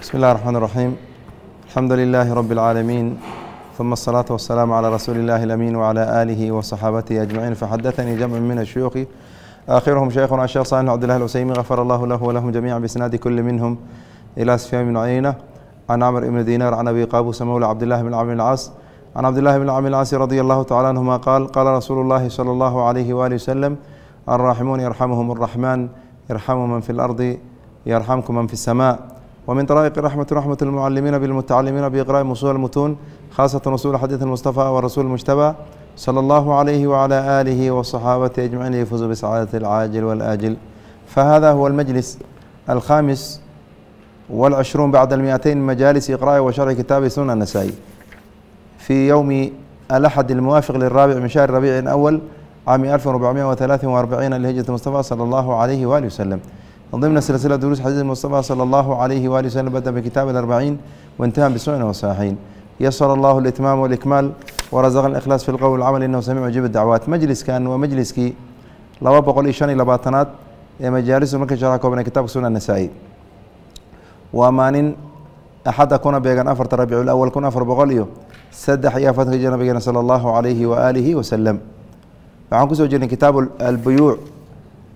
بسم الله الرحمن الرحيم الحمد لله رب العالمين ثم الصلاة والسلام على رسول الله الأمين وعلى آله وصحابته أجمعين فحدثني جمع من الشيوخ آخرهم شيخنا الشيخ صالح عبد الله العسيمي غفر الله له ولهم جميعا بإسناد كل منهم إلى سفيان بن عيينة عن عمرو بن دينار عن أبي قابوس مولى عبد الله بن عمرو العاص عن عبد الله بن عمرو العاص رضي الله تعالى عنهما قال قال رسول الله صلى الله عليه وآله وسلم الراحمون يرحمهم الرحمن يرحم من في الأرض يرحمكم من في السماء ومن طرائق رحمة رحمة المعلمين بالمتعلمين بإقراء مصول المتون خاصة وصول حديث المصطفى ورسول المجتبى صلى الله عليه وعلى آله والصحابة أجمعين يفوزوا بسعادة العاجل والآجل فهذا هو المجلس الخامس والعشرون بعد المئتين مجالس إقراء وشرح كتاب سنن النسائي في يوم الأحد الموافق للرابع من شهر ربيع الأول عام 1443 لهجرة المصطفى صلى الله عليه وآله وسلم ضمن سلسلة دروس حديث المصطفى صلى الله عليه وآله وسلم بدأ بكتاب الأربعين وانتهى بسنن والصحيحين يسر الله الإتمام والإكمال ورزقنا الإخلاص في القول والعمل إنه سميع مجيب الدعوات مجلس كان ومجلسكي لaba boqol iyo shan iyo labaatanaad ee majaalisu marka sharaxa koobnay kitaabka sunan nasaa'i waa maalin axadda kuna beegan afarta rabiicul awal kun afar boqol iyo saddex iyo afartanka jir nabigeena sala allahu calayhi wa aalihi wasalam waxaan kusoo jirnay kitaab albuyuuc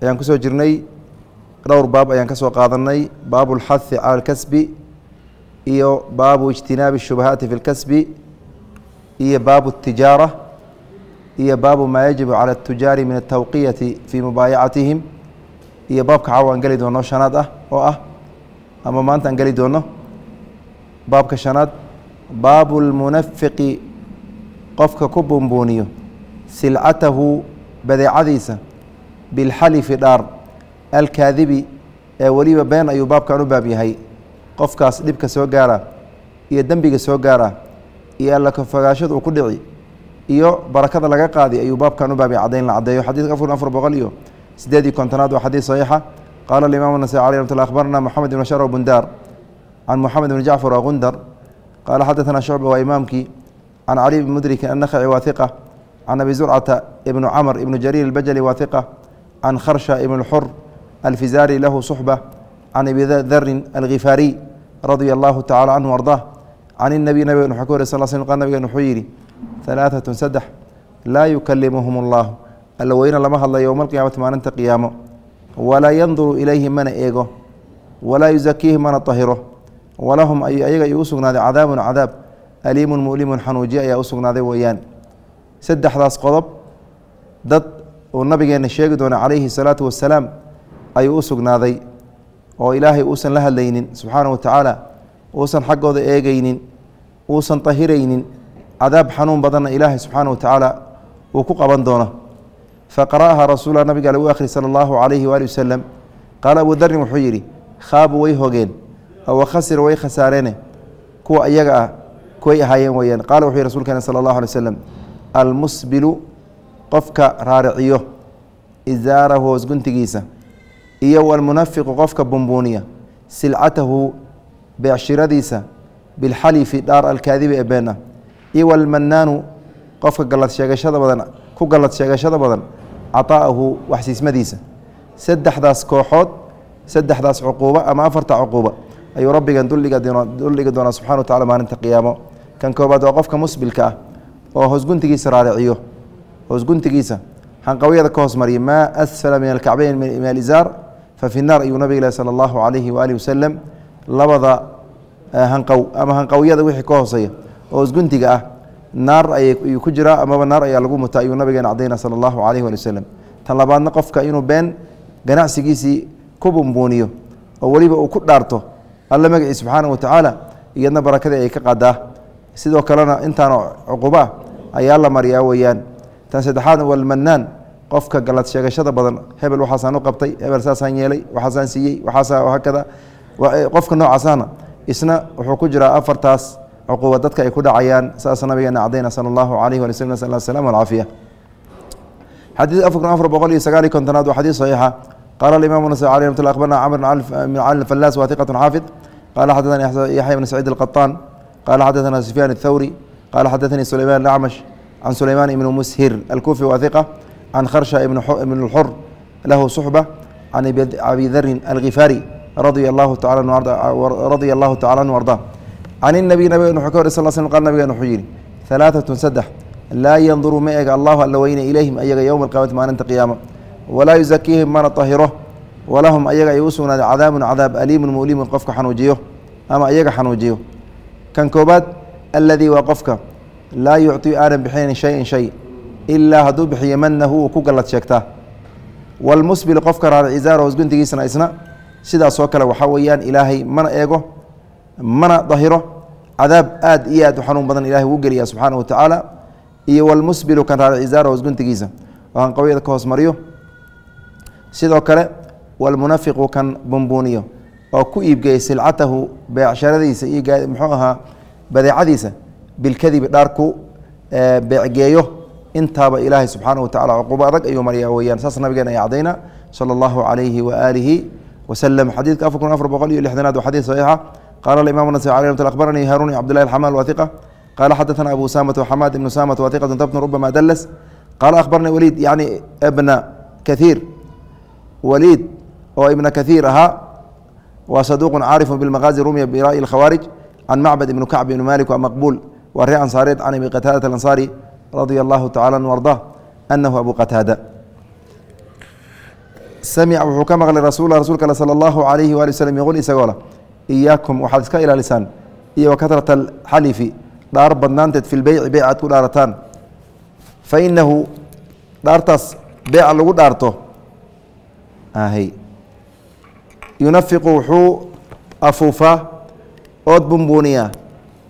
ayaan kusoo jirnay dhowr baab ayaan ka soo qaadanay baabu lxathi cala alkasbi iyo baabu ijtinaabi shubahaati fi lkasbi iyo baabu tijaara iyo baabu maa yajibu cala atujaari min altawqiyati fii mubaayacatihim iyo baabka caawa aan geli doono shanaad ah oo ah ama maanta aan geli doono baabka shanaad baabu lmunafiqi qofka ku buunbuuniyo silcatahu badeecadiisa bilxalifi dhaar alkaadibi ee weliba been ayuu baabkan u baab yahay. Qofkaas dhibka soo gaara iyo dembiga soo gaara iyo alla kafogaashada uu ku dhici iyo barakada laga qaadi ayuu baabkan u baab yahay caddayn la caddeeyo. Xadiidka afar afar boqol iyo sideed iyo kontonaad waa xadiid saxiixa. Qaala alimaam nasai alay ramat lah akhbarna moxamed ibn shar bundaar can moxamed ibn jacfar wa gundar qaala xadaثna shucba waa imaamkii can cali bn mudrikin annakhaci waa can abi zurcata ibnu camr ibnu jariir albajali waa hiqa can kharsha ibn اlxur alfizari lahu suxba can abi darin alghifaariy radia allahu tacala canhu ardah can الnabiy nabig wxuu ka wari sal sl qa nabigen wuxuu yidhi halaaثatun saddex laa yukalimuhum اllah alla weyne lama hadlayo yowma alqiyaamati maalinta qiyaamo walaa yanduru ilayhim mana eego walaa yusakiihim mana tahiro walahum ayaga iu sugnaaday cadaabun cadaab aliimun mulimun xanuujiye ayaa u sugnaaday weeyaan saddexdaas qodob dad uu nabigeena sheegi doona calayhi salaatu wasalaam ayuu u sugnaaday oo ilaahay uusan la hadlaynin subxaana wa tacaala uusan xaggooda eegaynin uusan tahiraynin cadaab xanuun badanna ilaahay subxaana wa tacaala uu ku qaban doono. Faqara'aha rasuula nabiga lagu akhri sala allahu calayhi waali wasalam qaala abu darin wuxuu yidhi khaabu way hogeen oo khasira way khasaareene kuwa iyaga ah kuway ahaayeen weeyaan. Qaala wuxuu yihi rsulkeena sala allahu alay wasalam almusbilu qofka raariciyo izaarahu hoos guntigiisa iyo walmunafiqu qofka bumbuuniya silcatahu beecshiradiisa bilxalifi dhaar alkaadibi ee been ah iyo walmanaanu qofka gallad sheegashada badan ku gallad sheegashada badan caطaa'ahu waxsiismadiisa. Saddexdaas kooxood saddexdaas cuquubo ama afarta cuquuba ayuu rabbigan duldhigi doonaa subxana wa tacala maalinta qiyaamo. Kan koobaad waa qofka musbilka ah oo hoosguntigiisa raariciyo hoosguntigiisa hanqawyada ka hoos maa asfala min alkacbayn min alizaar fa fi naar ayuu nabig ilahi sala allahu calayhi waalihi wasalam labada hanqow ama hanqawyada wixii ka hooseeya oo hoosguntiga ah naar ayuu ku jiraa amaba naar ayaa lagu mutaa ayuu nabigeena cadayna sala allahu calayhi waali wasalam tan labaadna qofka inuu been ganacsigiisii ku bumbuuniyo oo weliba uu ku dhaarto alla magacii subxaana wa tacaala iyadna barakadii ay ka qadaa sidoo kalena intaana cuquba ayaa la mariyaa weeyaan tan saddexaad walmanaan qofka galad sheegashada badan hebel waxaasaan u qabtay hebel saasaan yeelay waxaasaan siiyey waxaasaa haakada eh, qofka noocaasana isna wuxuu ku jiraa afartaas cuquuba dadka ay ku dhacayaan saas nabigeena cadayna sala allahu alayh wali sl sl asalam alcaafiya xadiid afar kun afar boqol iyo sagaaliy kontonaad waa xadiid saxiixa. Qaala alimamu nasai aley ramat akhbarna camr min cali alfallaas waa xaafid. Qala xaddatani yaxya bn saciid alqaطaan qala xaddatana sufyaan althawri. Qala xaddatanii sulayman alacmash. Can sulayman ibni mushir alkufi waa can kharsha ibn اlxur lahu suxba can abi darin alghifaari radia allahu tacala anhu ardaa can inabiy nabigen wuxuu ka wari sal sl qal nabigen wuxuu yidhi halaatatun saddex laa yanduru ma ega allahu alla weyne ilayhim ayaga yowma alqiyamati maalinta qiyaama walaa yusakiihim mana tahiro walahum ayaga ay u sugnaaday cadaabun cadaab aliimun mulimun qofka xanuujiyo ama ayaga xanuujiyo kan koobaad aladii waa qofka laa yucطi aanan bixinayn shayan shay ilaa hadduu bixiyo manahu uu ku gallad sheegtaa walmusbil qofka raara cizaara guntigiisana isna sidaasoo kale waxaa weeyaan ilaahay mana eego mana dahiro cadaab aad iyo aad u xanuun badan ilahay wuu geliya subxaana wa tacaala iyo walmusbilu kan raara cizaara guntigiisa oo aan qawyada ka hoos mariyo sidoo kale walmunafiqu kan bumbuuniyo oo ku iibgeeya silcatahu beecsharadiisa iyo muxuu ahaa badeecadiisa bilkadibi dhaarku beecgeeyo intaaba ilaahay subxaana wa tacala cuquubo adag ayuu maryaa weyaan saas nabigeena ay cadayna sala allahu calayhi waaalihi wasalam xadiidka afar kun afar boqol iyo lixdanaad waa xadiid saxiixa. Qaala alimam nasai alay mt akhbaranii haarun cabdillahi alxamal wathiqa qaala xadathana abu usaamata waxamaad ibnu saamata wathiqatun tabtun rubama dallas. Qaala akhbaranii waliid yani ibna kathiir. Waliid oo ibna kathiir ahaa waa saduuqun caarifu bilmaqaazi rumiya bira'yi alkhawaarij can macbad ibnu kacb ibni malik waa maqbuul waa ree ansaareed can abi qataadata alansaari radia allahu tacala an ardaa anahu abu qataada samica wuxuu ka maqlay rasul ale sala allahu alayhi waali waslm yquul isagoo le iyaakum waxaad iska ilaalisaan iyo wa katrata alxalifi dhaar badnaanteed fi lbeyci beyc aad ku dhaarataan. Fa inahu dhaartaas beeca lagu dhaarto. Yunafiqu wuxuu afuufaa ood bumbuuniyaa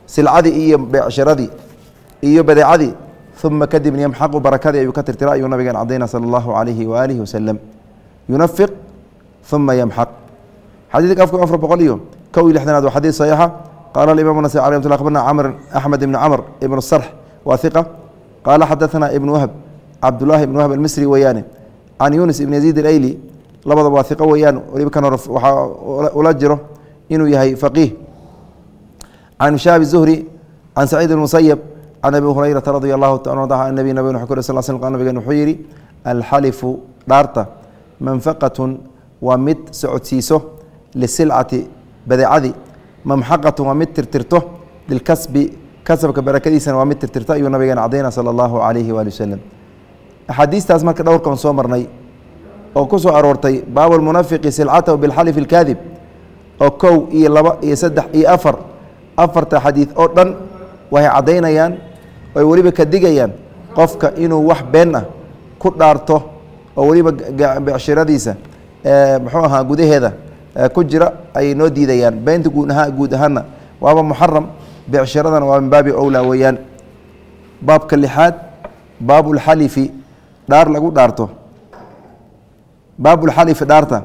silcadii iyo beecsharadii iyo badeecadii uma kadibna yamxaqu barakadii ayuu ka tirtira ayuu nabigeen cadayna sala allahu alayhi waaalihi wasalam yunafiq uma yamxaq xadiidka afku afar boqol iyo kow iyo lixdanaad waa xadiid saxiixa qaala alimam nasai alay mt akhbarna camr axmed ibni camr ibn sarx waa hiqa qaala xadaثana ibn wahb cabdullahi ibn wahb almisri weeyaane can yunis ibn yaziid alayli labadaba waa hiqo weeyaan waliba kan hore waxaa ula jiro inuu yahay faqiih can shaabi zuhri can saciid musayab can abi hurayrata radi allahu ta nabi nabig wxu sl sl nabigeen wuxuu yidhi alxalifu dhaarta manfaqatun waa mid socodsiiso lisilcati badeecadii mamxaqatun waa mid tirtirto lilkasbi kasabka barakadiisana waa mid tirtirto ayuu nabigeena cadayna sala allahu calayhi waali wasalam axaadiistaas marka dhowrkan soo marnay oo ku soo aroortay baabu lmunafiqi silcatahu bilxalif ilkaadib oo kow iyo laba iyo saddex iyo afar afarta xadiid oo dhan waxay caddaynayaan oy weliba ka digayaan qofka inuu wax been ah ku dhaarto oo weliba becshiradiisa muxuu ahaa gudaheeda ku jira ayay noo diidayaan. Beenta guud ahaa guud ahaanna waaba muxaram becshiradana waa min baabi owlaa weeyaan. Baabka lixaad baabulxalifi dhaar lagu dhaarto. Baabulxalifi dhaarta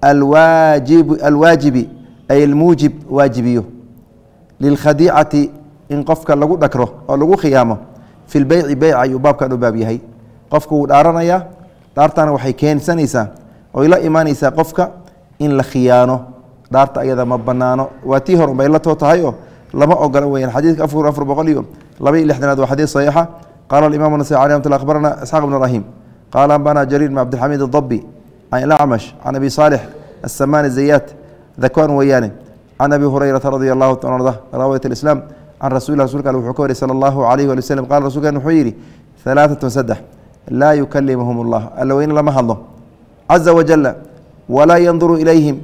alwaajib alwaajibi ay almuujib waajibiyo. Lilkhadiicati in qofka lagu dhakro oo lagu khiyaamo fi lbeyci beyca ayuu baabkan u baab yahay. Qofka wuu dhaaranayaa dhaartana waxay keensanaysaa oy la imaanaysaa qofka in la khiyaano. Dhaarta ayada ma banaano waa tii hor bay la too tahay oo lama ogola weyaan xadiidka afar afar boqol iyo laba lixdanaad waa xadiid saxiixa. Qaala alimaam nasai alay mt akhbarana isxaaq bn ibrahim qaala ambana jariir bn cabdilxamiid adabi can ilacmash can abi saalix asamaan zayaat dakwan weeyaane can abi hurayrata radi allahu ta arda raawayat can rasuuli rasulka wuxuu ka wariy sala allahu alayhi wali waslm qala rasulkan wuxuu yidhi halaatatun saddex laa yukalimhum allah alla lama hadlo caza wajala walaa yanduru ilayhim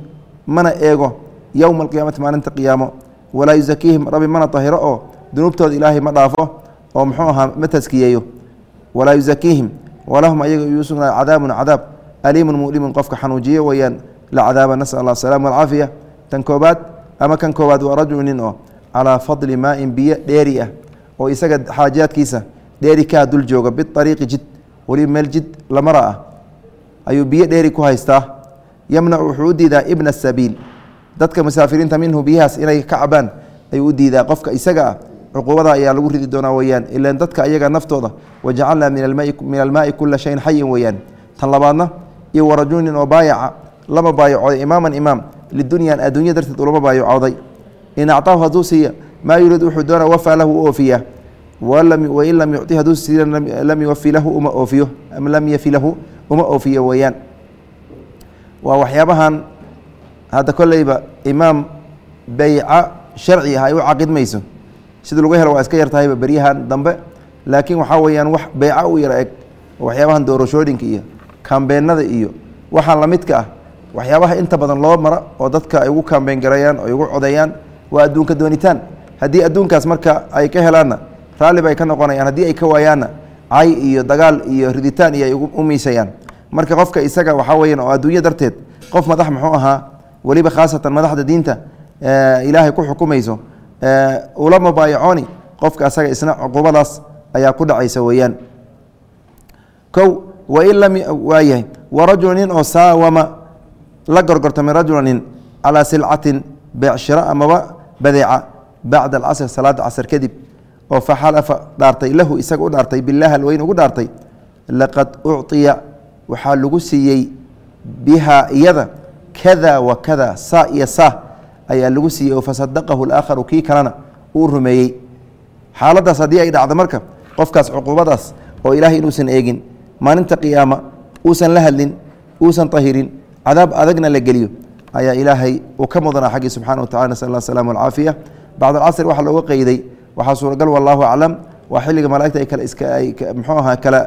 mana eego yowma alqiyaamati maalinta qiyaamo walaa yusakiihim rabbi mana tahiro oo dunuubtooda ilaahay ma dhaafo oo muxuu ahaa ma taskiyeeyo walaa yusakiihim walahum ayaga iyuu cadaabun cadaab aliimun mulimun qofka xanuujiyo weeyaan la cadaaba nasal allah asalaam walcaafiya tan koobaad ama kan koobaad waa rajulu nin oo calaa fadli maain biyo dheeri ah oo isaga xaajaadkiisa dheeri kaa dul jooga biariiqi jid weliba meel jid lamara ah ayuu biyo dheeri ku haystaa yamnacu wuxuu u diidaa ibna sabiil dadka musaafiriinta minhu biyahaas inay ka cabaan ayuu u diidaa qofka isaga ah cuquubada ayaa lagu ridi doonaa weyaan ilan dadka ayaga naftooda wajacalnaa min almaai kula shayin xayin weyaan tan labaadna iyo warajulnin oo baayaca lama baayacooday imaaman imaam lidunyan adduunya darteed ulama baayacooday in acطaahu hadduu siiya maa yuriid wuxuu doona wafaa lahu u oofiyaa wain lam yucطi hadduu siiya lam yuwafi lahu uma oofiyo am lam yafi lahu uma oofiyo weeyaan waa waxyaabahan hadda kolleyba imaam beyca sharci ah ay u caqidmayso sida lagu helo waa iska yar tahayba beryahan dambe laakiin waxaa weeyaan wax beyca u yara eg waxyaabahan doorashooyinka iyo kambeenada iyo waxaan lamidka ah waxyaabaha inta badan loo mara oo dadka ay ugu kambeen gareeyaan oo ay ugu codeeyaan waa adduunka doonitaan. Haddii adduunkaas marka ay ka helaanna raalli bay ka noqonayaan. Haddii ay ka waayaanna cay iyo dagaal iyo riditaan iyo ay u miisayaan marka qofka isaga waxaa weeyaan oo adduunyo darteed qof madax muxuu ahaa weliba khaasatan madaxda diinta ilaahay ku xukumayso ula mubaayacooni qofka asaga isna cuqubadaas ayaa ku dhacaysa weeyaan. Kow wain lam waayahay warajulu nin oo saawama la gorgortamay rajula nin calaa silcatin beecshiro amaba badeeca bacda alcasr salaada casr kadib oo faxalafa dhaartay lahu isaga u dhaartay bilaah alweyn ugu dhaartay laqad ucطiya waxaa lagu siiyey biha iyada kada wa kada saa iyo saa ayaa lagu siiyey oo fasadaqahu اlaakharu kii kalena uu rumeeyey. Xaaladaas haddii ay dhacdo marka qofkaas cuquubadaas oo ilaahay inuusan eegin maalinta qiyaama uusan la hadlin uusan tahirin cadaab adagna la geliyo ayaa ilaahay uu ka mudanaa xaggii subxana wa tacala nasal allah asalama alcaafiya bacd alcasr waxaa looga qeyday waxaa suuragal wallahu aclam waa xilliga malaigta ay kale iska ay muxuu ahaa kala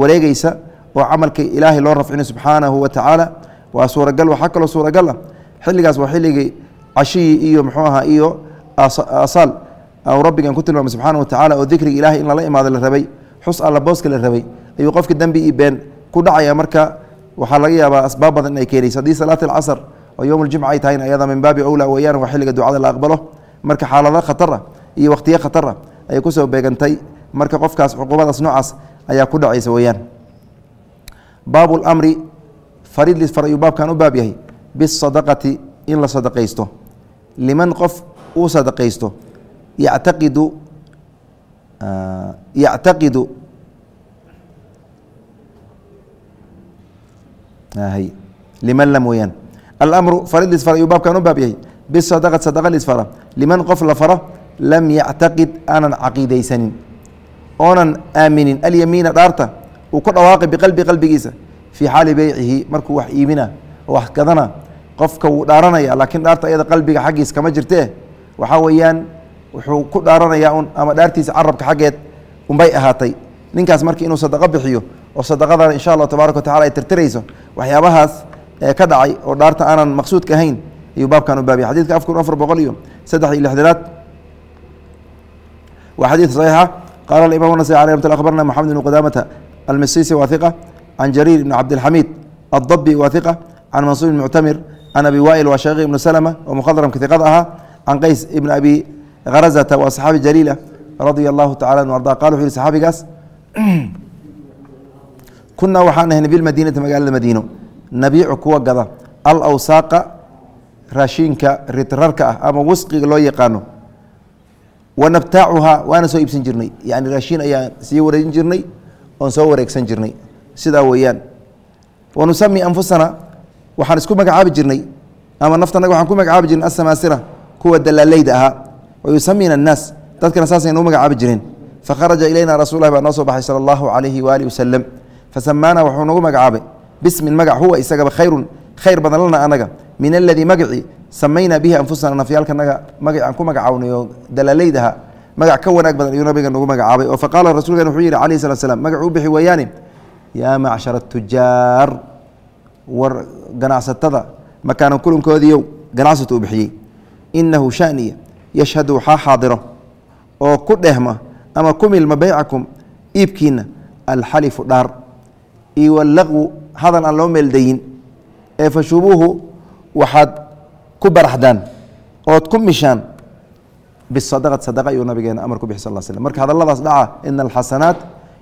wareegeysa oo camalka ilaahay loo rafcinayo subxaanahu wa tacaala waa suuragal waxaa kaloo suuragal ah. Xilligaas waa xilligii cashihii iyo muxuu ahaa iyo asaal u rabbigan ku tilmaamay subxaana wa tacala oo dikriga ilahay in lala imaado la rabay xus alla booska la rabay ayuu qofka dembi iyo been ku dhacaya. Marka waxaa laga yaabaa asbaab badan inay keenayso. Haddii salaat alcasr oo yowm aljimca ay tahayna ayada min baabi owla weeyaan waa xilliga ducada la aqbalo marka xaalado khatar ah iyo wakhtiyo khatar ah ayay ku soo beegantay. Marka qofkaas cuqubadaas noocaas ayaa ku dhacaysa weeyaan. Baabu lamri farid lisfar ayuu baabkan u baab yahay bisadaqati in la sadaqaysto. Liman qof uu sadaqaysto yactaqidu yactaqidu liman lam weyaan alamru farid lisfar ayuu baabkan u baab yahay bisadaqati sadaqa lisfara liman qof la faro lam yactaqid aanan caqiidaysanin oonan aaminin alyamiina dhaarta uu ku dhawaaqi biqalbi qalbigiisa fii xaali beycihi markuu wax iibina oo wax gadana qofka wuu dhaaranaya laakiin dhaarta ayada qalbiga xaggiis kama jirtee waxaa weeyaan wuxuu ku dhaaranayaa un ama dhaartiisa carabka xaggeed unbay ahaatay ninkaas marka inuu sadaqo bixiyo oo sadaqadan insha allahu tabaaraka wa tacala ka dhacay oo dhaarta aanan maqsuudka ahayn ayuu baabkan u baabiyay xadidka afar afar boqol iyo saddex iyo lixdanaad. Waa xadiid saxiixa. Qaala alimam nasai alay mt akhbarna moxamed bn qudamata almisisi wa hiqa can jariir ibn cabdilxamiid addabi wa hiqa can mansuur ibn muctamir can abi waa'il wa shaqiq ibnu salma oo mukhadramka hiqada ahaa can qays ibn abi kharazata waa saxaabi jaliila radia allahu tacala an arda. Qala wuxu yihi saxaabigaas kunaa waxaan ahayn bilmadiinati magaalada madiino nabiicu kuwa gada alawsaaqa raashiinka ritrarka ah ama wasqiga loo yaqaano. Wanabtaacuhaa waana soo iibsan jirnay. Yani raashiin ayaan sii wareegin jirnay oon soo wareegsan jirnay. Sidaa weeyaan. Wanusami anfusana waxaan isku magacaabi jirnay ama naftanaga waxaan ku magacaabi jirnay asamaasira kuwa dalaaleyda ahaa. Wayusamina annaas dadkana saasay nuu magacaabi jireen. Fakharaja ilayna rasul lah baa noo soo baxay sala allahu calayhi waaalih wasalam fasamaana wuxuu nagu magacaabay bismin magac huwa isagaba khayrun khayr badan lana anaga. Min aladii magacii samaynaa bihi anfusana nafyaalkanaga magac aan ku magacawnay oo dalaaleydaha magac ka wanaag badan ayuu nabiga nagu magacaabay. Oo faqaala rasuulkan wuxuu yihi calayhi salat slam magac u bixi weeyaane yaa macshara tujaar war ganacsatada makaanan kulankoodiiyow ganacsatu u bixiyey. Inahu shaniya yashhadu waxaa xaadiro oo ku dhehma ama ku milma beycakum iibkiina alxalifu dhaar iyo wallaqwu hadal aan loo meeldayin ee fashubuuhu waxaad ku baraxdaan ood ku mishaan bisadaqat sadaqa ayuu nabigeena amar ku bixi sal slm marka hadalladaas dhaca ina alxasanaat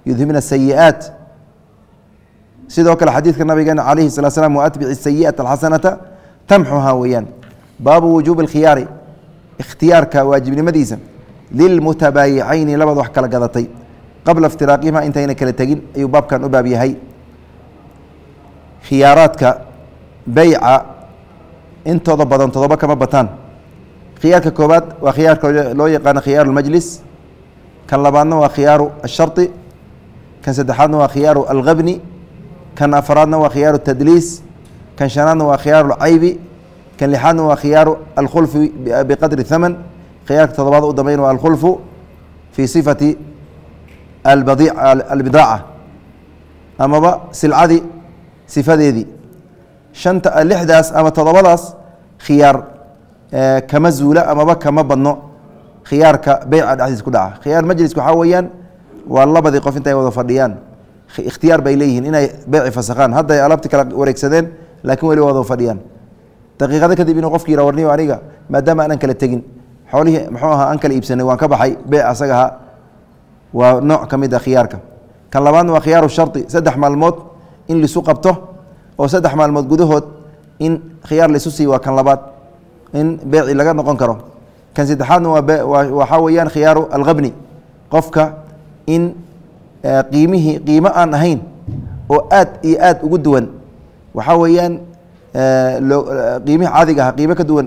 yudhibna sayi'aat sidoo kale xadiidka nabigeena calayhi salaa slam waatbici sayi'ata alxasanata tamxuhaa weeyaan. Baabu wujuubi alkhiyaari ikhtiyaarka waajibnimadiisa. Lilmutabaayicayni labada wax kala gadatay. Qabla iftiraaqihima intayna kala tegin ayuu baabkan u baab yahay khiyaaraadka beyca intooda badan todoba kama bataan. Khiyaarka koobaad waa khiyaarka loo yaqaano khiyaaru lmajlis kan labaadna waa khiyaaru ashari kan saddexaadna waa khiyaaru algabni kan afaraadna waa khiyaaru tadliis kan shanaadna waa khiyaaru lcaybi kan lixaadna waa khiyaaru alkhulfi biqadri thaman. Khiyaarka todobaad u dambeyn waa alkhulfu fii sifati albidaaca. Amaba silcadii sifadeedii. Shanta lixdaas ama todobadaas khiyaar kama zuula amaba kama badno. Khiyaarka beyca dhexdiis ku dhaca. Khiyaar majliska waxaa weeyaan waa labadii qof intay wada fadhiyaan. Ikhtiyaar bay leeyihiin inay beyci fasakhaan hadda ay alabti kala wareegsadeen laakiin weli wada fadhiyaan. Daqiiqado kadib inuu qofki yira warniyo aniga maadaama aanan kala tegin xoolihii muxuu ahaa aan kala iibsanay waan ka baxay beyc asaga ahaa. Waa nooc ka mid a khiyaarka. Kan labaadna waa khiyaaru shardi saddex maalmood in lisu qabto oo saddex maalmood gudahood in khiyaar laisu siiy waa kan labaad in beeci laga noqon karo. Kan saddexaadna waa waxaa weeyaan khiyaaru alkhabni qofka in qiimihii qiimo aan ahayn oo aad iyo aad ugu duwan waxaa weeyaan qiimihi caadiga aha qiimo ka duwan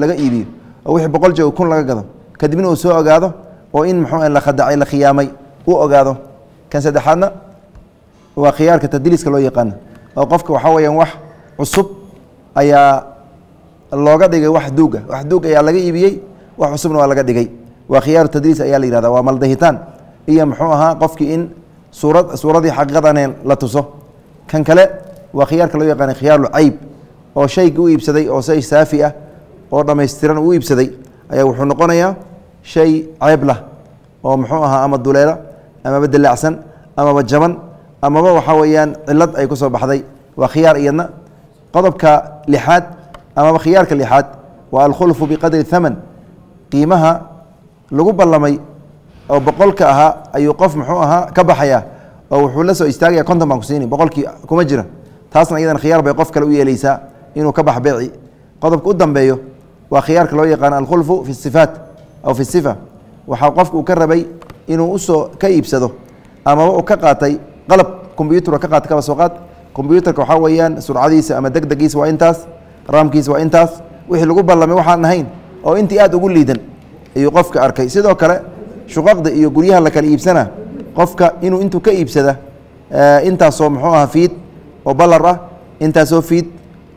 laga iibiyo oo wixii boqol jeeg kun laga gado. Kadibna uu soo ogaado oo in muxuu la khadacay la khiyaamay uu ogaado. Kan saddexaadna waa khiyaarka tadliiska loo yaqaano oo qofka waxaa weyaan wax cusub ayaa looga dhigay wax duuga wax duug ayaa laga iibiyey wax cusubna waa laga dhigay. Waa khiyaaru tadliis ayaa la yihahda waa maldahitaan iyo muxuu ahaa qofkii in suurad suuradii xaqiiqadan la tuso. Kan kale waa khiyaarka loo yaqaana khiyaaru cayb oo shayga u iibsaday oo shay saafi ah oo dhammaystiran uu iibsaday ayaa wuxuu noqonayaa shay ceyb lah oo muxuu ahaa ama duleela amaba dalaacsan amaba jaban amaba waxaa weeyaan cilad ay ku soo baxday. Waa khiyaar iyadna. Qodobka lixaad amaba khiyaarka lixaad waa alkhulfu biqadri thaman. Qiimaha lagu ballamay oo boqolka ahaa ayuu qof muxuu ahaa ka baxaya oo wuxuu la soo istaagaya konton baan ku siini boqolkii kuma jira. Taasna iyadan khiyaar bay qof kale u yeeleysaa inuu ka bax beeci. Qodobka u dambeeyo waa khiyaarka loo yaqaano alkhulfu fi sifaat aw fi sifa. Waxaa qofka uu ka rabay inuu u soo ka iibsado amaba uu ka qaatay qalab combyuutar ka qaatay kaba soo qaad. Combyuutarka waxaa weeyaan surcadiisa ama deg degiisa waa intaas raamkiisa waa intaas. Wixii lagu ballamay waxaan ahayn oo intii aad ugu liidan ayuu qofka arkay. Sidoo kale shuqaqda iyo guryaha la kala iibsana qofka inuu intuu ka iibsada intaasoo muxuu aha fiid oo balar ah intaasoo fiid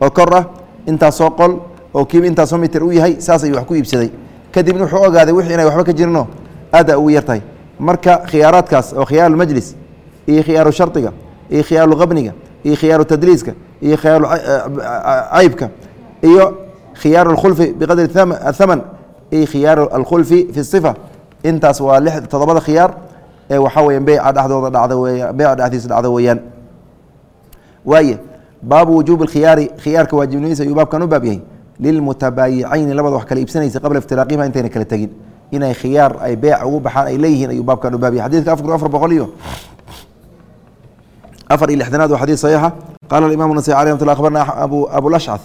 oo kor ah intaasoo qol oo kiiba intaasoo mitir u yahay saas ayuu wax ku iibsaday. Kadibna wuxuu ogaaday wixii inay waxba ka jirno aada ugu yartahay. Marka khiyaaraadkaas oo khiyaaru majlis iyo khiyaaru shardiga iyo khiyaaru qabniga iyo khiyaaru tadliiska iyo khiyaaru caybka iyo khiyaaru alkhulfi biqadri athaman iyo khiyaaru alkhulfi fi sifa. Intaas waa lix todobada khiyaar ee waxaa weya beyca dhexdooda dhacda weya beyca dhexdiisa dhacda weeyaan. Waaye baabu wujuubi khiyaari khiyaarka waajibnimadiisa ayuu baabkan u baab yahay. Lilmutabaayicayni labada wax kala iibsanaysa qabla iftiraaqihima intayna kala tegin. Inay khiyaar ay beec ugu baxaan ay leeyihiin ayuu baabkan u baab yahay. Xadidka afar boqol iyo afar iyo lixdanaad waa xadiid saxiixa qaala imam nasai alي mat abarna abu abulashcad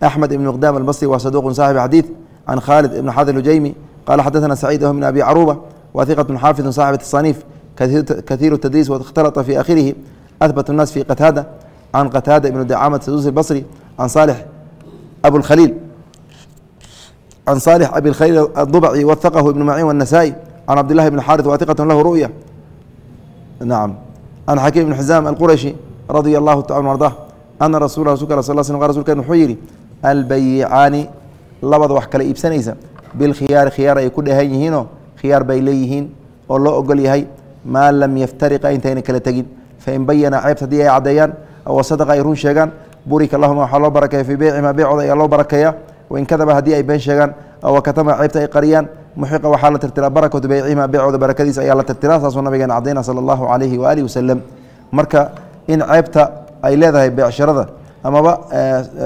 axmed ibn qdam albasri wa saduq saaxib xadiid can khaalid ibn xad lujaymi qala xadaثna sacيid min abi caruba wa hiqaة xaafiظ صaaxib التصaniif kahiir الtadriis waاkhtalطa fi akhirihi أثبت الناس في قتادة عن قتادة بن دعامة سدوس البصري عن صالح أبو الخليل عن صالح أبي الخليل الضبعي وثقه ابن معين والنسائي عن عبد الله بن حارث واثقة له رؤية an xakiim ibn xisaam alqurashi radia allahu taala arda ana rasul rasulka ala sal sl rsulken wuxuu yidhi albayicaani labada wax kala iibsanaysa bilkhiyaari khiyaar ay ku dhehan yihiinoo khiyaar bay leeyihiin oo loo ogol yahay maa lam yaftariqa intayna kala tegin fain bayana ceebta haddii ay caddeeyaan aw sadaqa ay run sheegaan burika lahuma waxaa loo barakeeya fii beycimaa beycooda ayaa loo barakeeya wain kadaba haddii ay been sheegaan aw katama ceebta ay qariyaan muxiqa waxaa la tirtiraa barakatu beycihima beecooda barakadiisa ayaa la tirtiraa saasuu nabigeena cadayna sala allahu calayhi waalihi wasalam marka in ceebta ay leedahay beecsharada amaba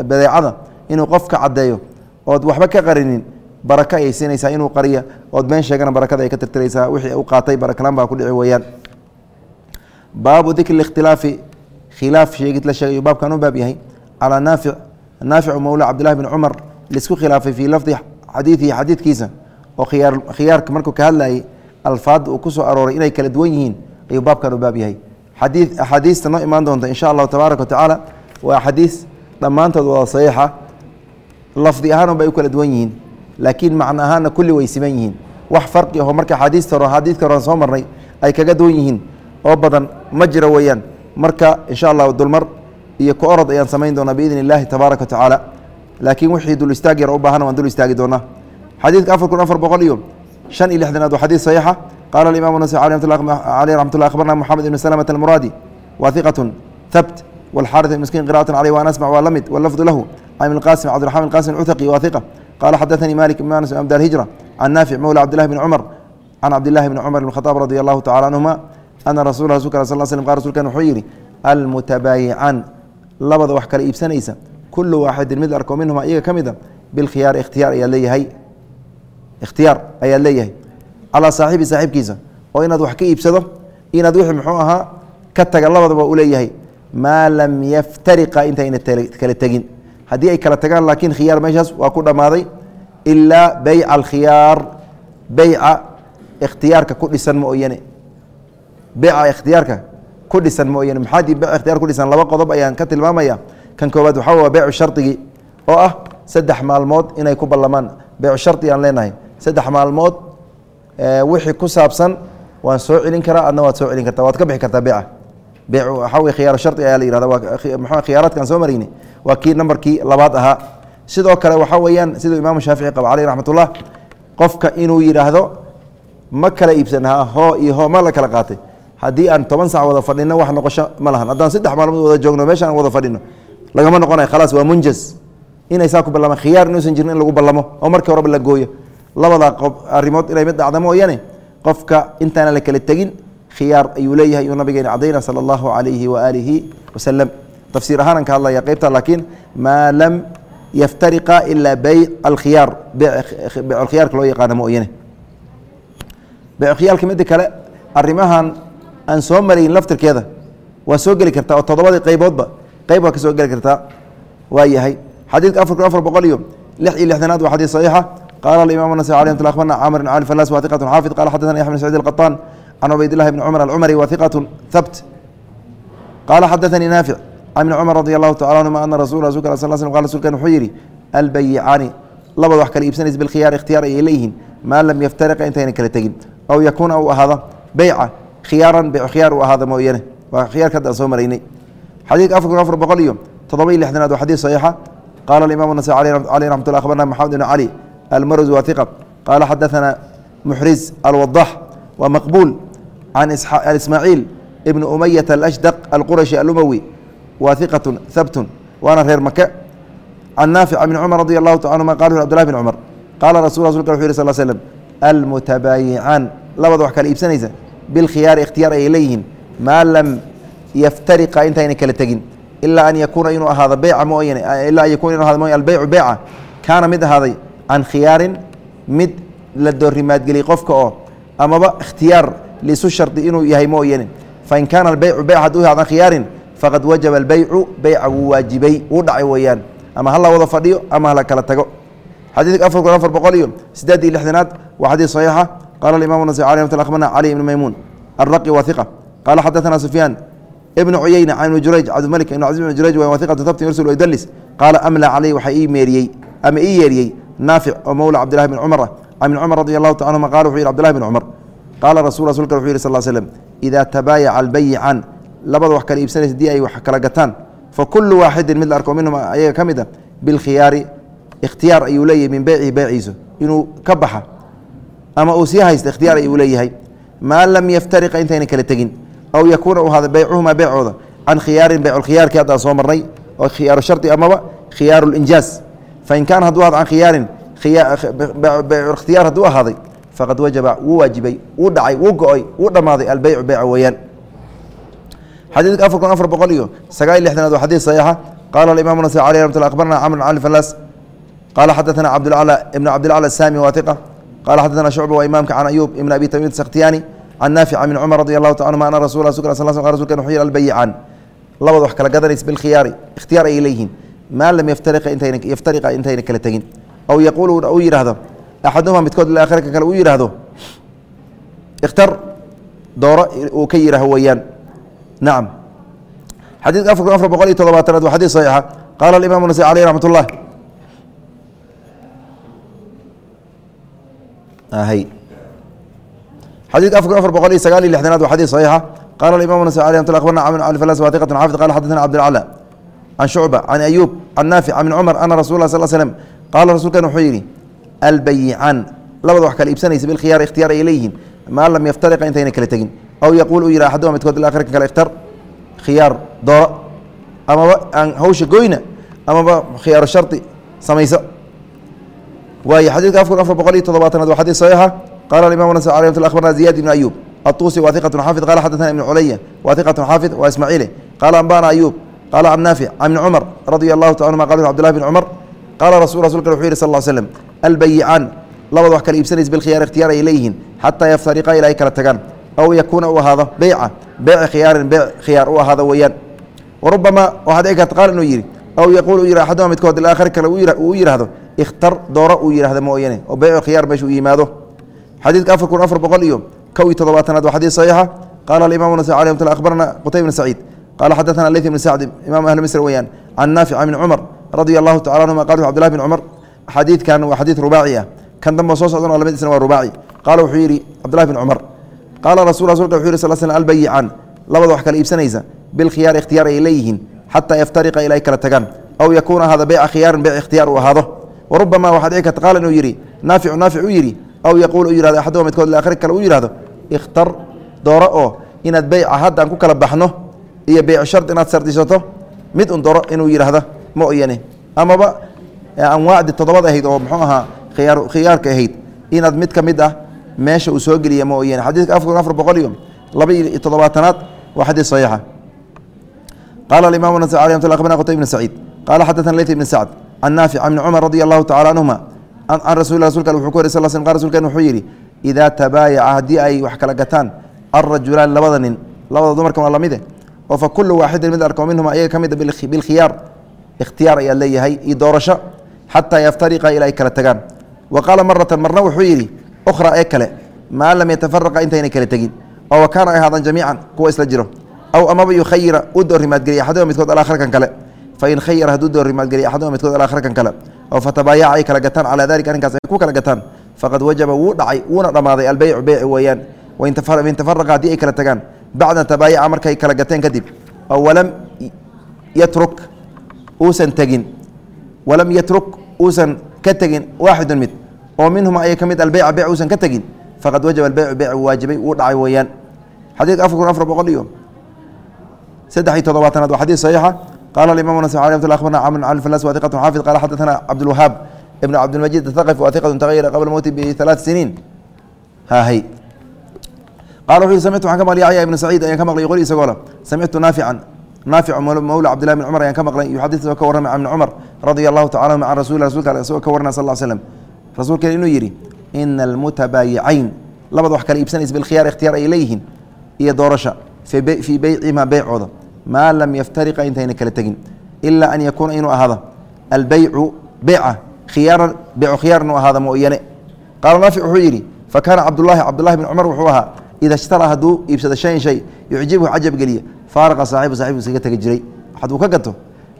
badeecada inuu qofka caddeeyo ood waxba ka qarinin baraka ayay siinaysaa inuu qariya ood been sheegana barakada ay ka tirtiraysaa wixii u qaatay barakalaan baa ku dhici weeyaan. Baabu dikri اkhtilaafi khilaaf sheegid la sheegay baabkan u baab yahay calىa naafic naaficu mowla cabdillahi bn cumar la isku khilaafay fii lafdi xadiidihi xadiidkiisa oo khiyaar khiyaarka markuu ka hadlayay alfaadda uu ku soo arooray inay kala duwan yihiin ayuu baabkan u baab yahay. Xadii axaadiista noo imaan doonta insha allahu tabaaraka watacaala waa axaadiis dhammaantood wada saxiixa. Lafdi ahaan bay u kala duwan yihiin laakiin macno ahaanna kulli way siman yihiin. Wax farqi aho marka axaadiista hore xadiidka horean soo marnay ay kaga duwan yihiin oo badan ma jira weeyaan. Marka insha allahu dulmar iyo ku orod ayaan samayn doonaa biidn illahi tabaaraka watacaala laakiin wixii dul istaag yar u baahan waan dul istaagi doonaa xadiidka afar kun afar boqol iyo shan iyo lixdanaad waa xadiid saxiixa qaala alimamu nasai caleyh raxmat ullah akhbarna moxamed ibn salamat almuraadi wa hiqatun thabt والحارث المسكين قراءة عليه وأنا أسمع ولمد واللفظ له عن القاسم عبد الرحمن القاسم العثقي واثقة قال حدثني مالك بن أنس أمدى الهجرة عن نافع مولى عبد الله بن عمر عن عبد الله بن عمر بن الخطاب رضي الله تعالى عنهما أن رسول الله صلى الله عليه وسلم قال رسول كان حيري المتبايعان لبض وحكى إبسانيسا كل واحد من أركو منهما إيجا كمدا بالخيار ikhtiyaar ayaad leeyahay alaa saaxibi saaxiibkiisa oo inaad wax ka iibsado inaad wixii muxuu ahaa ka taga labadaba u leeyahay maa lam yaftariqa intayna kala tegin haddii ay kala tagaan laakiin khiyaar meeshaas waa ku dhammaaday ilaa beyca alkhiyaar beyca ikhtiyaarka ku dhisan mooyane beyca ikhtiyaarka ku dhisan mooyane maxaadii beyc ikhtiyar ku dhisan laba qodob ayaan ka tilmaamaya kan koowaad waxaa waa beycu shardigii oo ah saddex maalmood inay ku ballamaan beycu shardi aan leenahay saddex maalmood wixii ku saabsan waan soo celin karaa adna waad soo celin kartaa waad ka bixi kartaa beyca beyc waxaa wey khiyaar shardi ayaa la yihahda waa mxu khiyaaraadkan soo marayni waa kii nambarkii labaad ahaa. Sidoo kale waxaa weeyaan siduu imaamu shaafici qaba caleyh raxmat ullah qofka inuu yidhaahdo ma kala iibsanaha hoo iyo hoo ma la kala qaatay. Haddii aan toban sac wada fadhino wax noqosho ma lahan. Haddaan saddex maalmood wada joogno meesha aan wada fadhino lagama noqonay khalaas waa munjaz inay saa ku ballamaan khiyaar inuusan jirin in lagu ballamo oo markii horeba la gooyo labadaa qob arrimood inay mid dhacda mooyane qofka intaana la kala tegin khiyaar ayuu leeyahay iyuu nabigeena cadayna sala allahu calayhi waaalihi wasalam tafsiir ahaanan ka hadlaya qeybta laakiin maa lam yaftariqa ilaa beyc alkhiyaar beyc alkhiyaarka loo yaqaano mooyane beyc khiyaalka midda kale arrimahan aan soo marayn laftirkeeda waa soo geli kartaa oo toddobadii qayboodba qeyb waa ka soo geli kartaa waa yahay. Xadiidka afar kun afar boqol iyo lix iyo lixdanaad waa xadiid saxiixa qaala alimaam nasai alih mt akhbarna camr bn cali falas wa hiqat xaafid qala xadana yaxya bn saciid alqaطaan can cubayd llahi bni cumar alcumari wa hiqat habt qaala xadaanii naafic can ibni cumar radi allahu tacala anhuma ana rasul rasulka sal sl qal rsulkan wuxuu yidhi albayicaani labada wax kala iibsanaysa bilkhiyaar ikhtiyaar ayay leeyihiin maa lam yaftariqa intayna kala tegin aw yakuuna uu ahaada beyca khiyaaran beyc khiyaar uu ahaada mooyane waa khiyaarka hadda aan soo maraynay xadiidka afar kun afar boqol iyo toddoba iyo lixdanaad waa xadiid saxiixa qaala alimaam nasai caleyh raxmat llah akhbarna maxamed ibn cali almaruz wa hiqa qaala xadaثana muxriz alwadax wa maqbuul can ismaaciil ibn umayata alashdaq alqurashi alumawi wa hiqatu habtun waana reer make can naafic bn cumar radi allahu ta anhuma qala abdulahi bn cumar qaala rasul rasulka wuxu yih sal slm almutabaayicaan labada wax kala iibsanaysa bilkhiyaari ikhtiyaar ayay leeyihiin maa lam yaftariqa intayna kala tegin ilaa an yakuuna inuu ahaado beyca mooyane ilaa an yakuna inu ahado mooyane albeycu beyca kaana mid ahaaday can khiyaarin mid la doorimaadgeliyey qofka oo amaba ikhtiyaar liisu shardi inuu yahay mooyane fain kaana albeycu beyc hadduu yahay can khiyaarin faqad wajaba albeycu beyca wuu waajibay wuu dhacay weeyaan ama hala wada fadhiyo ama hala kala tago xadiidka afar kun afar boqol iyo siddeed iyo lixdanaad waa xadiid saxiixa qala alimamu nasai alih mt akhbarna cali ibn maymuun alraqi wa hiqa qaala xadaثana sufyaan ibn cuyeyna can ibni jurayj cabdimalik ibn caziz ibn jurayj wa hiqatu thabtin yursil waydalis qaala amla caleyh waxaa ii meeriyey ama ii yeeriyey naafic oo mowla cabdillahi bn cumar ah ibni cumar radi allahu ta anhuma qala wuxu yih abdillahi bn cumar qaala rasul rasulka wuxuu yihi sal slm idaa tabaayaca albayican labada wax kala iibsanaysa haddii ay wax kala gataan fakulu waaxidin mid la arko minhum ayaga ka mid a bilkhiyaari ikhtiyaar ayuu leeyahay min beycihi beyciisu inuu ka baxa ama uu sii haysta ikhtiyaar ayuu leeyahay maa lam yaftariqa intayna kala tegin aw yakuuna u ahaada beycuhuma beycooda can khiyaarin beyculkhiyaarkii soo marnay amaba khiyaaru linjaaz fain kaana hadduu ahado can khiyaarin beyculikhtiyaar hadduu ahaaday faqad wajaba wuu waajibay wuu dhacay wuu go-oy wuu dhammaaday albeycu beyca weeyaan xadiidka afar kun afar boqol iyo sagaal iyo lixdanaad waa xadiid saxiixa qaala alimamu nasai aleyh ramat lla akhbarna camr cali falas qaala xadaثana cabdlcla ibn cabdilcla asami wa hiqa qala xadaثana shucba wa imaamka can ayub ibn abi tamid sakhtiyani can naafic min cumar radi allahu ta anhuma ana rasul sl rsulkan wuxuu yihi albayicaan labada wax kala gadanaysa bilkhiyaari ikhtiyaar ayay leeyihiin maa lam yaftariqa intayna kala tegin aw yaquulu uu yidhaahdo axaduhuma midkood ilaakhirka kale uu yidhaahdo ikhtar dooro uu ka yidhaaho weeyaan nacam xadiidka afar kun afar boqol iyo todobaatanaad waa xadiid saxiixa qaala alimamu nasai aleyh raxmat ullah xadiidka afar kun afar boqol iyo sagaal iyo lixdanaad waa xadiid saxiixa qala alimamu nasai aleh ramat lla akhbarna cali falas wa hiqatun xafid qala xadaثana cabdilcla can shucba can ayuub can naafic can bn cumar ana rasul sl slm qaala rasuulkan wuxuu yidhi albayicaan labada wax kale iibsanaysa bilkhiyaar ikhtiyaar ay leeyihiin maa lam yaftariqa intayna kala tegin aw yaquul uu yidhi axaduma midkood ilaakhirka kale ikhtar khiyaar dooro amaba aan hawsha goyna amaba khiyaaru shardi samayso waaye xadiidka afkun afar boqol iyo toddobaatanaad waa xadiis saxiixa qaala alimamu nas alay ramatullah akhbarna ziyad ibnu ayuub atuusi waa hiqatun xaafid qala xaddatana ibnu culaya waa hiqatun xaafid waa ismaaciile qaala anba'ana ayuub qaala can naafic can ibni cumar radia allahu ta anuma qal cbdulahi bn cumar qaala rasul rasulka wuxuu yihi sal slm albayicaan labada wax kala iibsanaysa bilkhiyaar ikhtiyaar ay leeyihiin xataa yaftariqa ila ay kala tagaan aw yakuuna u ahaado beyca beyci khiyaarin beyc khiyaar u ahaado weeyaan warubama waxaa dhici karta qaal inuu yidhi aw yaquul uu yihi axaduma midkood ilaakhir kale uu yidhaahdo ikhtar dooro uu yidhahdo mooyane oo beycu khiyaar meesha u yimaado xadiidka afar kun afar boqol iyo kow iyo toddobaatanaad waa xadiis saxiixa qaala alimamu nas alay mt akhbarna qutayb bn saciid qaala xadaثna leyt bn sacd imam ahli misr weeyaan can naafic bn cumar radia allahu tacala anhuma qal cbdullahi bn cumar xadiidkan waa xadiid rubaaci ah kan dambe soo socdan oo la mid isna waa rubaaci qaala wuxuu yidhi cabdullahi bn cumar qaala rasul rasulka wuxu yih sal sl albayicaan labada wax kala iibsanaysa bilkhiyaar ikhtiyaar ay leeyihiin xataa yaftariqa ila ay kala tagaan aw yakuuna ahaada beyca khiyaarin beyc ikhtiyaar uu ahaado warubama waxaa dhici karta qaala inuu yidhi naaficu naafic uu yidhi aw yaquul u yihahdo axaduma midkood ilaakhir kale iyo beyc shard inaad sardisato mid un doro inuu yidhaahdo ma oyane amaba anwaacdii toddobad ahayd oo muxuu ahaa khiyaar khiyaarka ahayd inaad mid ka mid ah meesha uu soo geliya ma oyane xadiidka afar afar boqol iyo laba iyo toddobaatanaad waa xadiis saxiixa. Nas alay mt akhbarna qutay bn saciid. Qaala xadaثna leyt ibn sacd can naafic can ibni cumar radi allahu tacala canhuma can rasul rasulka wuxuu ku wary sal sl qa rsulken wuxuu yidhi idaa tabaayaca haddii ay wax kala gataan alrajulaan labada nin labada dumarkan waa lamide oo fa kulu waaxidin mid arko minhuma ayaga ka mida bilkhiyaar ikhtiyaar ayaad leeyahay iyo doorasho xataa yaftariqa ila ay kala tagaan. Wa qaala maratan marna wuxuu yidhi ukhra ee kale maa lam yatafaraqa intayna kala tegin. Oo wa kaana ay jamiican kuwa isla jiro. Aw amaba yukhayira u doorrimaadgeliya axaduma midkood alaakhirkan kale. Fain khayara hadduu doorrimaadgeliya axaduma midkood alaakhirkan kale. Oo fatabaayaca ay kala gataan calaa dalika arrinkaas ay ku kala gataan. Faqad wajaba wuu dhacay wuuna dhammaaday albeycu beyci weeyaan. Wain tafaraqa haddii ay kala tagaan bacda tabaayaca markay kala gateen kadib oo walam yatruk uusan tegin walam yatruk uusan ka tegin waaxidun mid oo minhuma aya ka mid albeyca beyc uusan ka tegin faqad wajaba albeycu beyc waajibay wuu dhacay weeyaan xadiidka afar kun afar boqol iyo saddex iyo toddobaatanaad waa xadiis saxiixa qaala alimam nas alay mt akhbarna camr can falas wa xaafid qala xadaثna cabdulwahaab ibn cabdilmajid athaqafi wa iqatu tagayara qabla mowti bihalaaث siniin hahay qala wuxu samictu waxaan ka maqlay yacya ibnu saciid ayaan ka maqlay qori isagoo le samictu naafican naafic mawla cabdillahi bn cumar ayaan ka maqlay yuxadis isagoo ka warramay can ibni cumar radia allahu tacala anhu can rasuli rasulka ale isagoo ka warranay sal slam rasuulkeen inuu yidhi ina almutabaayicayn labada wax kala iibsanaysa bilkhiyaar ikhtiyaar ay leeyihiin iyo doorasha fii beycihimaa beycooda maa lam yaftariqa intayna kala tegin ilaa an yakuuna inuu ahaado albeycu beyca khiyaaran beycu khiyaar inuu ahaada mooyane qaala naafic wuxuu yidhi fa kaana cabdullahi cabdullahi bn cumar wuxuu ahaa ida ishtaraa hadduu iibsado shayan shay yucjibhu cajab geliya faaraqa saaxibu saxibu iskaga tegi jiray hadduu ka gato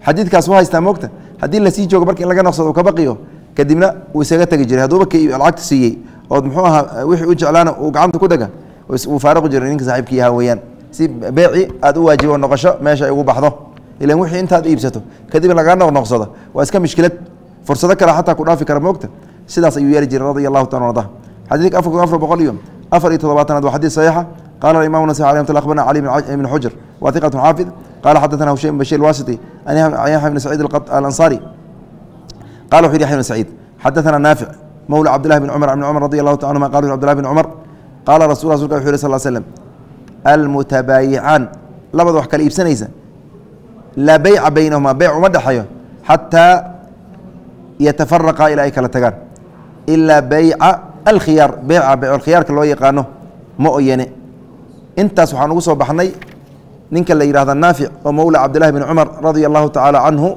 xadiidkaas u haystaa moogta haddii la sii joogo marka laga noqsado uu ka baqiyo kadibna uu isaga tegi jiray hadduuba k lacagta siiyey ood muxuu ahaa wixii u jeclaana uu gacanta ku dega wuu faaraqu jiray ninka saaxiibkii ahaa weeyaan si beeci aad u waajibo noqosho meesha ay ugu baxdo ilan wixii intaad iibsato kadib lagaa noqnoqsado waa iska mishkilad fursado kale xataa ku dhaafi kara moogta sidaas ayuu yeeli jiray radia allahu taala arda xadiidka afar kun afar boqol iyo afar iyo todobaatanaad waa xadiis saxiixa qala aimam nas a abarna cali ibn xujr wa iqat xaafid qala xadana hushayn bashir wasiti an yaxya bn saciid alanصari qala wuxu yhi yaya bn saciid xadaana naafic mawla cabdilahi bn cumar bn cumar radi allahu ta anuma qala abdillahi bn cumar qaala rasu rasulka wuxu yhi sal slm almutabaayican labada wax kala iibsanaysa laa beyca baynahuma beyc uma dhexeeyo xataa yatafaraqa ilaa ay kala tagaan ilaa beyca alkhiyaar beyca beyculkhiyaarka loo yaqaano ma oyane intaas waxaan ugu soo baxnay ninka la yihahda naafic oo mowla cabdillahi bn cumar radia allahu tacaala canhu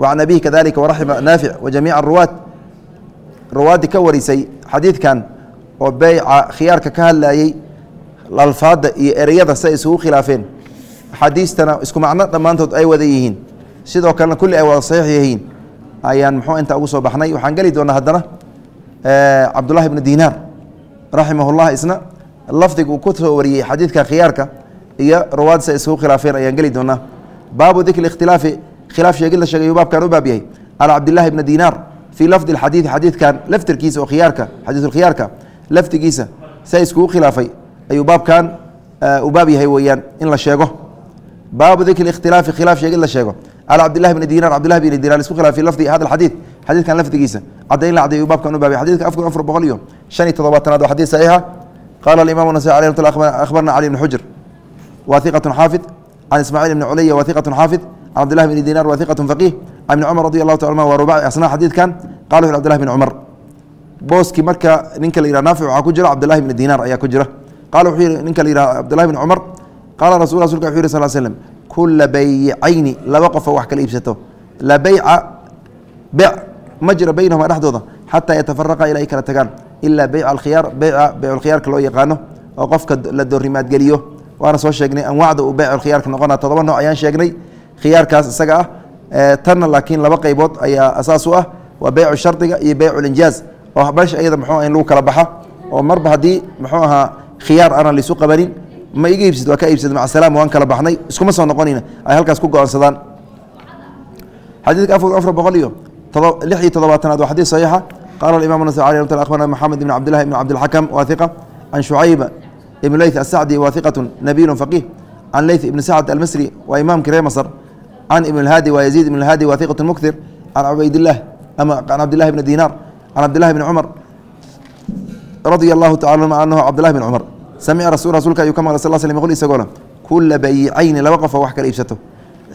wa can abihi kadalika waraxima naafic wa jamiica ruwaad ruwaaddii ka warisay xadiidkan oo beyca khiyaarka ka hadlayey alfaada iyo ereyada si ay isugu khilaafeen axaadiistana isku macno dhammaantood ay wada yihiin sidoo kalena kulli ay wada saxiix yihiin ayaan muxuu intaa ugu soo baxnay waxaan geli doonaa haddana Eh, cabdulahi bn dinaar raximah llah isna lafdiga uu ku soo wariyey xadiidka khiyaarka iyo rawaadsa isuu khilaafeen ayaan geli doonaa. Baabu dikri ikhtilaafi khilaaf sheegid la sheegayu baabkan u baab yahay. Cala cabdilahi bni dinaar fii lafdi اxadiidi xadiidkan laftirkiisa oo khiyaarka xadiisulkhiyaarka laftigiisa sa iskugu khilaafay ayuu baabkan eh, u baab yahay weeyaan in la sheego. Baabu dikri ikhtilaafi khilaaf sheegid la sheego. Cala cabdilahi bni dinaar cabdilahi bni dinaar isku khilaafay lafdi hada xadiid xadiidkan lafdigiisa. Cadayn la cadayu baabkan u baabay. Xadidka afar afar boqol iyo shan iyo todobaatanaad waa xadiid saxiixa. Qaala alimamu nasai alih ramat akhbarna cali bni xujr wa xaafid. Can ismaaciil bni culaya wa xaafid. Can cabdillahi bni dinar wa hiqatu faqih can ibni cumar radi allahu ta wa rubaci asna xadiidkan. Qala wuxu abdillahi bni cumar booskii marka ninka la yihah naafic waxaa ku jira cabdillahi bni dinar ayaa ku jira. Qala wuxuu yihi ninka la yihah cabdillahi bni cumar qaala rasul rasulka wuxu yih sal slm kula baycayni laba qofoo wax kala iibsato. La bayca bec ma jiro baynahuma dhexdooda xataa yatafaraqa ila kala tagaan ilaa beyca alkhiyaar beyca beyculkhiyaarka loo yaqaano oo qofka la doorimaadgeliyo waana soo sheegnay anwaacda uu beyculkhiyaarka noqona todoba nooc ayaan sheegnay. Khiyaarkaas isaga ah tanna laakiin laba qaybood ayaa asaas u ah waa beycu shardiga iyo beyculinjaaz oo meesha iyada muxuu in lagu kala baxa oo marba haddii muxuu ahaa khiyaar aanan laisu qabanin ma iga iibsad waa ka iibsad macasalam waan kala baxnay. Iskuma soo noqonayna ay halkaas ku go'aansadaan. Xadiidka afar boqol iyo lix iyo todobaatanaad waa xadiis saxiixa. Qaala imam nasacali akhbarna maxamed ibn cabdilahi ibn cabdilxakam waa iqa can shucayba ibn leyth asacdi waa iqatu nabiyun faqiih can leyth ibn sacd almisri waa imaamkii ree masr can ibn اhaadi waa yaziid ibn اhaadi waa iqatu muktir can cubaydilah ama can cabdilahi bni dinaar can cabdilahi bni cumar radia allahu tacala anuma anahu cabdilahi bn cumar samica rasu rasuulka ayuu ka maqlay sal sl ql isagoo leh kula baycayni laba qof oo wax kala iibsato.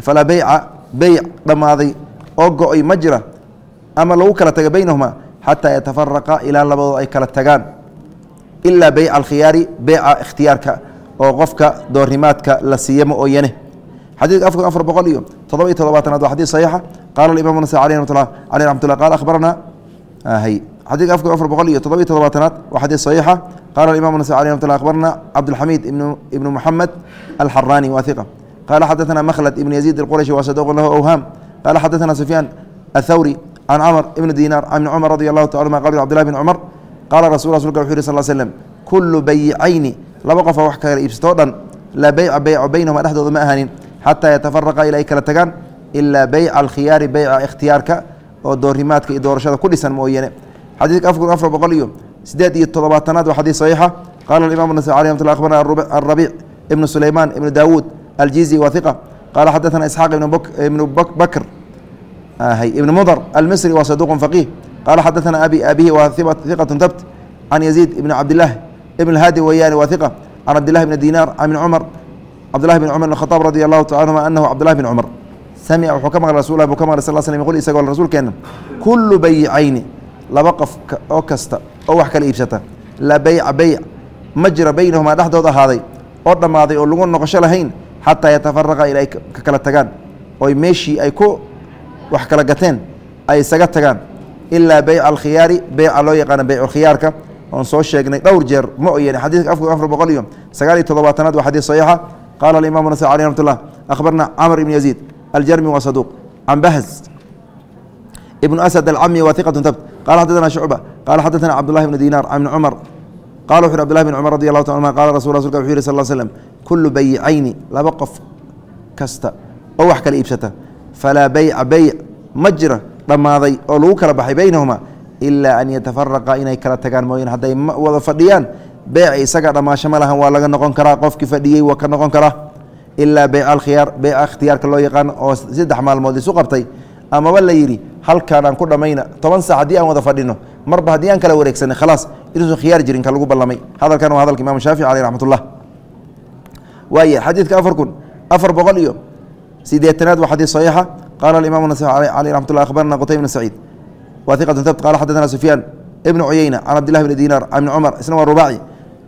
Falaa beyca beyc dhammaaday oo go-oy ma jira ama lagu kala taga baynahuma xataa yatafaraqa ilaa labadooda ay kala tagaan ilaa beyca alkhiyaari beyca ikhtiyaarka oo qofka doornimaadka la siiyama ooyane. Xadiidka afar afar boqol iyo todoba iyo todobaatanaad waa xadiid saxiixa qaala imam nas aleh aleh raxmatullah qala akhbarana hay xadiidka afar afar boqol iyo todoba iyo todobaatanaad waa xadiid saxiixa qala imam nas aleh ramatullah akhbarana cabdulxamiid ibnu muxamed alxarani wa hiqa qala xadaثana makhlad ibn yaziid alqurashi wa saduq lahu awhaam qala xadaثana sufyaan athawri can cmr ibn dinar can ibn cumar radi allahu ta ma qal cbdillahi bn cumar qaala rasul rasulka wuxu yhi sal slm kulu bayicayni laba qofa wax kala iibsatoo dhan laa beyca beyco baynahuma dhexdooda ma ahaanin xataa yatafaraqa ila ay kala tagaan ilaa beyca alkhiyaari beyca ikhtiyaarka oo doorimaadka iyo doorashada ku dhisan mooyane xadiidka afar afar boqol iyo sideed iyo todobaatanaad waa xadiid saxiixa qala imam nas alي mat abarna arabic ibn sulayman ibn dawuud aljizi wa hiqa qala xadaثana isxaaq ibnu bakr ibn mdr almisri wa saduq faqih qala xadaثana abi abihi wa hiqaة tabt can yaziid ibn cabdilah ibn haadi weyaani wa hiqa can cabdillahi bni dinar can ibn cumar cabdillahi bn cumar bn khطaab radi allahu taala anhuma anahu cabdillahi bn cumar samica wuxuu ka maqlay rasul buu ka maqlay sal slm qul isagoo rasuulkeena kulu bayicayni laba qof oo kasta oo wax kala iibsata laa beyca beyc ma jira baynahumaa dhexdood ahaaday oo dhammaaday oo lagu noqosho lahayn xataa yatafaraqa ila ay ka kala tagaan oy meeshii ay ku wax kala gateen ay isaga tagaan ilaa beyca alkhiyaari beyca loo yaqaano beyculkhiyaarka oon soo sheegnay dhowr jeer ma oyen xadiidka afar afar boqol iyo sagaal iyo toddobaatanaad waa xadiid saxiixa. Qaala alimamu nas aleh ramat ullah akhbarna camr ibn yaziid aljarmi wa saduuq can bahz ibnu asad alcami wa hiqatu tabt qala xaddaثana shucba qala xadaثana cabdullahi bn dinar can ibni cumar. Qala wuxu abdulahi bn cumar radi allahu ta anuma qala rasul rasulka wuxu yih sal slm kulu bayicayni laba qof kasta oo wax kala iibsata falaa beyca beyc ma jira dhammaaday oo lagu kala baxay baynahuma ilaa an yatafaraqa inay kala tagaan mooyeen hadday wada fadhiyaan beyca isaga dhammaasho ma lahan waa laga noqon karaa qofkii fadhiyey waa ka noqon karaa ilaa beyca alkhiyaar ikhtiyaarka loo yaqaano oo saddex maalmood isu qabtay amaba la yidhi halkaan aan ku dhammayna toban saac haddii aan wada fadhino marba haddii aan kala wareegsanay khalaas inuusan khiyaar jirin lagu ballamay hadalkan waa hadalka imam shaafici aleyh raxmat ullah waaya xadiidka afar kun afar boqol iyo sideetanaad waa xadiid saxiixa qala imam nas aleyh ramat ullah akhbarna qutay bn saciid wa hiqatu tabt qala xadaثana sufyaan ibnu cuyeyna can cabdillahi bni dinar can ibni cumar isna waa rubaaci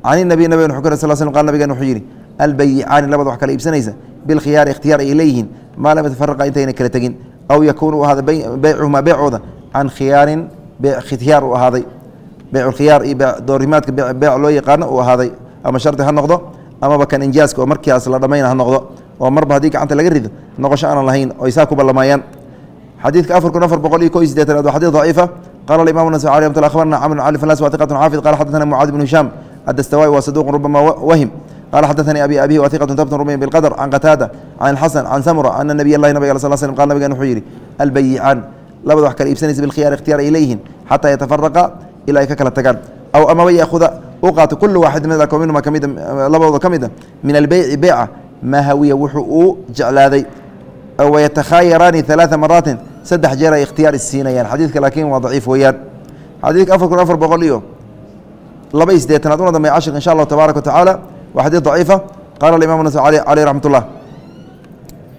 can nabig wuxuu ka sal sl qal nabigan wuxuu yidhi albayicaani labada wax kala iibsanaysa bilkhiyaari ikhtiyaar ay leeyihiin maa lam yatafaraqa intayna kala tegin aw yakuunu u ahaaday beycuhumaa beecooda can khiyaarin khiyaar u ahaaday beyculkhiyaar iyo doorimaadka beec loo yaqaano uu ahaaday ama shardi ha noqdo amaba kan injaaska oo markaas la dhammayna ha oo marba haddii gacanta laga rido noqosho aanan lahayn oy saa ku ballamaayaan. Xadiidka afar kun afar boqol iyo ko sideetanaad waa xadis daciifa qala imam nasaci ramt abarna camr cali fnas wa xaafid qala xadana mucaad bnu hishaam addastawaai wa saduqu rubama wahim qala xadaanii abi abihi wa tabtun rumiya bilqadr can qataada can xasan can samura ana nabiy lahi nabig sal slm qala nabigan wuxuu yidhi albayicaan labada wax kala iibsanaysa bilkhiyar ikhtiyar ay leeyihiin xataa yatafaraqa ilaa ay ka kala tagaan. Aw amaba yaakhuda u qaato kulu waaxid minma minhuma ka mid labadooda ka mid ah, ah, min albeyci beyca maahawiya wuxuu uu jeclaaday wayatakhayaraani alaaثa maraatin saddex jeer ay ikhtiyaar issiinayaan xadiidka laakiin waa daciif weeyaan xadiidka afar kun afar boqol iyo laba iyo siddeetanaad una dambey cashirka insha allahu tabaaraka watacaala waa xadiid daciifa qala alimam n caleyh raxmat ullah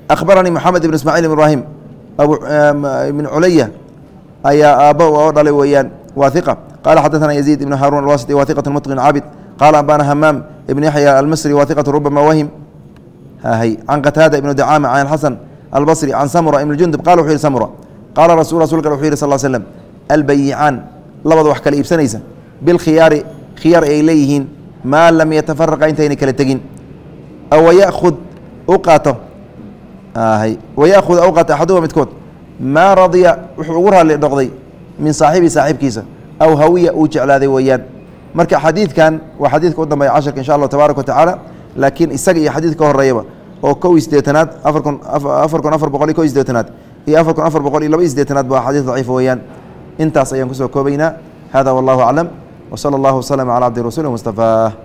akhbaranii moxamed ibn ismaaciil ibn ibraahim ibn culaya ayaa aabba oo dhalay weeyaan waa iqa qala yaziid ibn haarun alwasiti waa mutqin cabid qaala anbana hamaam ibn yaxya almisri waa rubama wahim can qataada ibnu dacaama can xasan albصri can samura ibn jundub qala wuxu yihi samura qaala rasu rasulka wuxu yih sal slm albayicaan labada wax kala iibsanaysa bilkhiyaari khiyaar ay leeyihiin maa lam yatafaraqa intayna kala tegin aw wayaud u qaato wayakhud u qaato axaduhuma midkood maa radya wuxuu ugu raali noqday min saaxibi saaxiibkiisa aw hawiya uu jeclaaday weeyaan marka xadiidkan waa xadiidka u dambeeya casharka insha allahu tabaaraka watacaala laakiin isaga iyo xadiid ka horeeyaba oo iyo sideetanaad afar kun afar boqol iyo iyo sideetanaad iyo afar kun afar boqol iyo laba iyo sideetanaad ba xadiis daciif weeyaan. Intaas ayaan ku soo koobaynaa. Hada wallahu aclam. Wsala allahu waslama calaa cabdi rasuuli mustafaah